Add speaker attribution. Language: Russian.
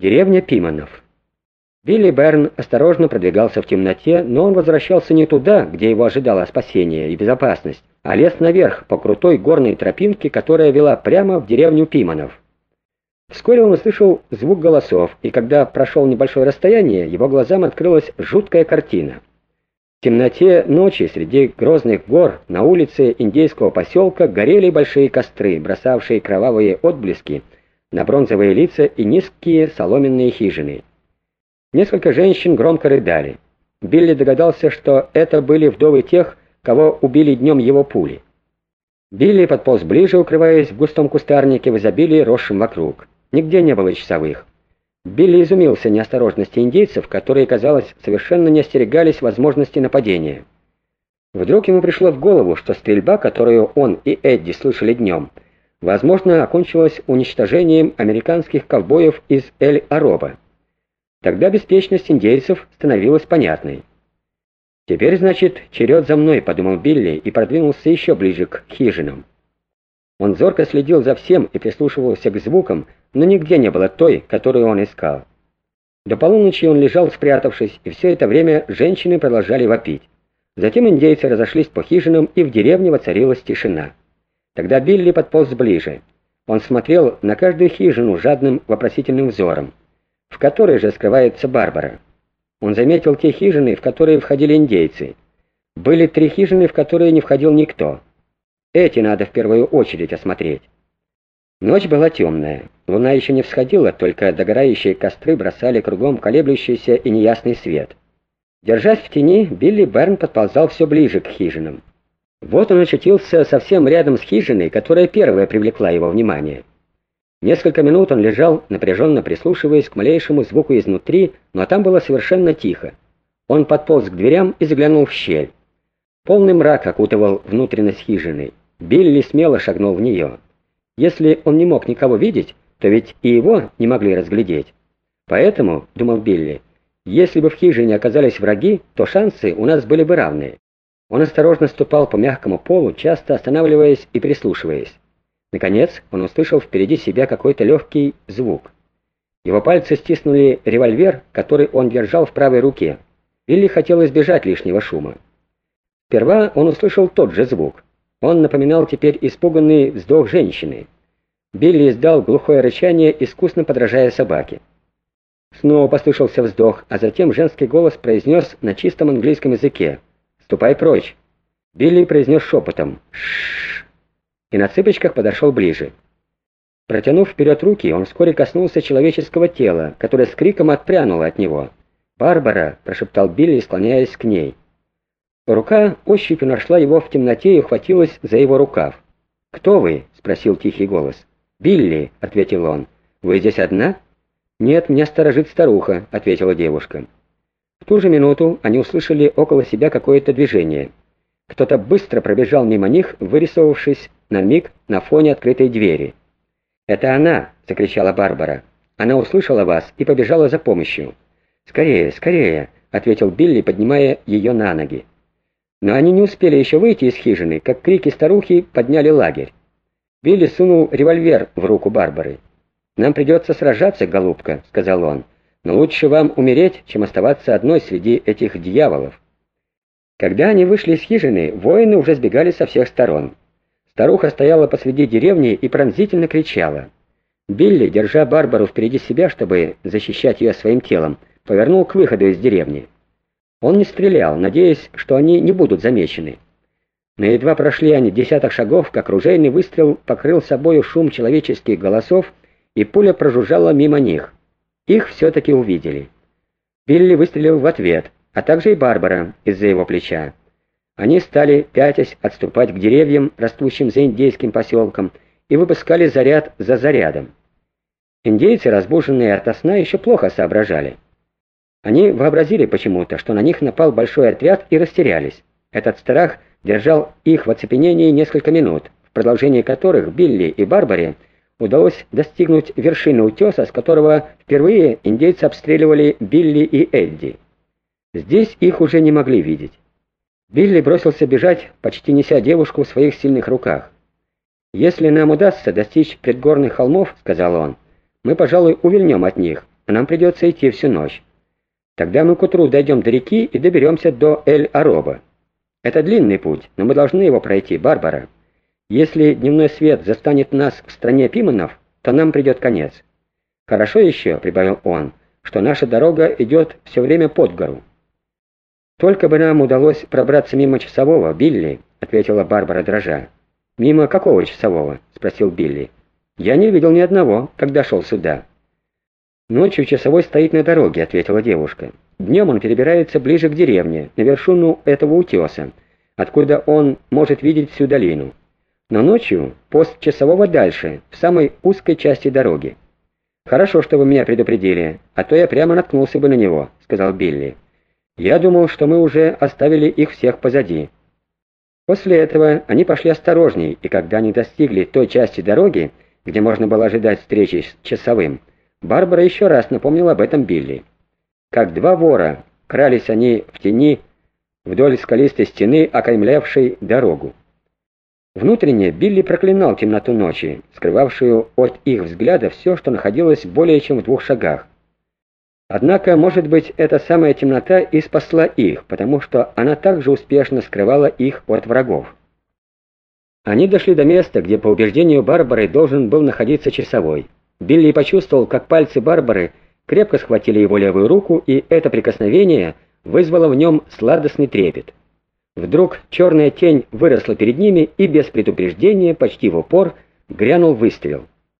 Speaker 1: Деревня Пиманов. Билли Берн осторожно продвигался в темноте, но он возвращался не туда, где его ожидало спасение и безопасность, а лез наверх по крутой горной тропинке, которая вела прямо в деревню Пиманов. Вскоре он услышал звук голосов, и когда прошел небольшое расстояние, его глазам открылась жуткая картина. В темноте ночи среди грозных гор на улице индейского поселка горели большие костры, бросавшие кровавые отблески на бронзовые лица и низкие соломенные хижины. Несколько женщин громко рыдали. Билли догадался, что это были вдовы тех, кого убили днем его пули. Билли подполз ближе, укрываясь в густом кустарнике в изобилии, росшем вокруг. Нигде не было часовых. Билли изумился неосторожности индейцев, которые, казалось, совершенно не остерегались возможности нападения. Вдруг ему пришло в голову, что стрельба, которую он и Эдди слышали днем, — возможно, окончилось уничтожением американских ковбоев из Эль-Ароба. Тогда беспечность индейцев становилась понятной. «Теперь, значит, черед за мной», — подумал Билли и продвинулся еще ближе к хижинам. Он зорко следил за всем и прислушивался к звукам, но нигде не было той, которую он искал. До полуночи он лежал спрятавшись, и все это время женщины продолжали вопить. Затем индейцы разошлись по хижинам, и в деревне воцарилась тишина. Тогда Билли подполз ближе. Он смотрел на каждую хижину жадным вопросительным взором. В которой же скрывается Барбара? Он заметил те хижины, в которые входили индейцы. Были три хижины, в которые не входил никто. Эти надо в первую очередь осмотреть. Ночь была темная. Луна еще не всходила, только догорающие костры бросали кругом колеблющийся и неясный свет. Держась в тени, Билли Берн подползал все ближе к хижинам. Вот он очутился совсем рядом с хижиной, которая первая привлекла его внимание. Несколько минут он лежал, напряженно прислушиваясь к малейшему звуку изнутри, но там было совершенно тихо. Он подполз к дверям и заглянул в щель. Полный мрак окутывал внутренность хижины. Билли смело шагнул в нее. Если он не мог никого видеть, то ведь и его не могли разглядеть. Поэтому, думал Билли, если бы в хижине оказались враги, то шансы у нас были бы равные. Он осторожно ступал по мягкому полу, часто останавливаясь и прислушиваясь. Наконец он услышал впереди себя какой-то легкий звук. Его пальцы стиснули револьвер, который он держал в правой руке. Или хотел избежать лишнего шума. Сперва он услышал тот же звук. Он напоминал теперь испуганный вздох женщины. Билли издал глухое рычание, искусно подражая собаке. Снова послышался вздох, а затем женский голос произнес на чистом английском языке. «Ступай прочь!» Билли произнес шепотом «Шшш!» и на цыпочках подошел ближе. Протянув вперед руки, он вскоре коснулся человеческого тела, которое с криком отпрянуло от него. «Барбара!» — прошептал Билли, склоняясь к ней. Рука ощупью нашла его в темноте и ухватилась за его рукав. «Кто вы?» — спросил тихий голос. «Билли!» — ответил он. «Вы здесь одна?» «Нет, меня сторожит старуха», — ответила девушка. В ту же минуту они услышали около себя какое-то движение. Кто-то быстро пробежал мимо них, вырисовавшись на миг на фоне открытой двери. «Это она!» — закричала Барбара. «Она услышала вас и побежала за помощью». «Скорее, скорее!» — ответил Билли, поднимая ее на ноги. Но они не успели еще выйти из хижины, как крики старухи подняли лагерь. Билли сунул револьвер в руку Барбары. «Нам придется сражаться, голубка», — сказал он но лучше вам умереть, чем оставаться одной среди этих дьяволов. Когда они вышли из хижины, воины уже сбегали со всех сторон. Старуха стояла посреди деревни и пронзительно кричала. Билли, держа Барбару впереди себя, чтобы защищать ее своим телом, повернул к выходу из деревни. Он не стрелял, надеясь, что они не будут замечены. Но едва прошли они десяток шагов, как ружейный выстрел покрыл собою шум человеческих голосов, и пуля прожужжала мимо них. Их все-таки увидели. Билли выстрелил в ответ, а также и Барбара из-за его плеча. Они стали, пятясь, отступать к деревьям, растущим за индейским поселком, и выпускали заряд за зарядом. Индейцы, разбуженные ото сна, еще плохо соображали. Они вообразили почему-то, что на них напал большой отряд и растерялись. Этот страх держал их в оцепенении несколько минут, в продолжении которых Билли и Барбаре удалось достигнуть вершины утеса, с которого впервые индейцы обстреливали Билли и Эдди. Здесь их уже не могли видеть. Билли бросился бежать, почти неся девушку в своих сильных руках. «Если нам удастся достичь предгорных холмов, — сказал он, — мы, пожалуй, увильнем от них, а нам придется идти всю ночь. Тогда мы к утру дойдем до реки и доберемся до Эль-Ароба. Это длинный путь, но мы должны его пройти, Барбара. Если дневной свет застанет нас в стране Пиманов, то нам придет конец. Хорошо еще, — прибавил он, — что наша дорога идет все время под гору. «Только бы нам удалось пробраться мимо часового, Билли», — ответила Барбара дрожа. «Мимо какого часового?» — спросил Билли. «Я не видел ни одного, когда шел сюда». «Ночью часовой стоит на дороге», — ответила девушка. «Днем он перебирается ближе к деревне, на вершину этого утеса, откуда он может видеть всю долину. Но ночью пост часового дальше, в самой узкой части дороги». «Хорошо, что вы меня предупредили, а то я прямо наткнулся бы на него», — сказал Билли. Я думал, что мы уже оставили их всех позади. После этого они пошли осторожней, и когда они достигли той части дороги, где можно было ожидать встречи с часовым, Барбара еще раз напомнила об этом Билли. Как два вора крались они в тени вдоль скалистой стены, окаймлявшей дорогу. Внутренне Билли проклинал темноту ночи, скрывавшую от их взгляда все, что находилось более чем в двух шагах. Однако, может быть, эта самая темнота и спасла их, потому что она также успешно скрывала их от врагов. Они дошли до места, где, по убеждению Барбары, должен был находиться часовой. Билли почувствовал, как пальцы Барбары крепко схватили его левую руку, и это прикосновение вызвало в нем сладостный трепет. Вдруг черная тень выросла перед ними, и без предупреждения, почти в упор, грянул выстрел —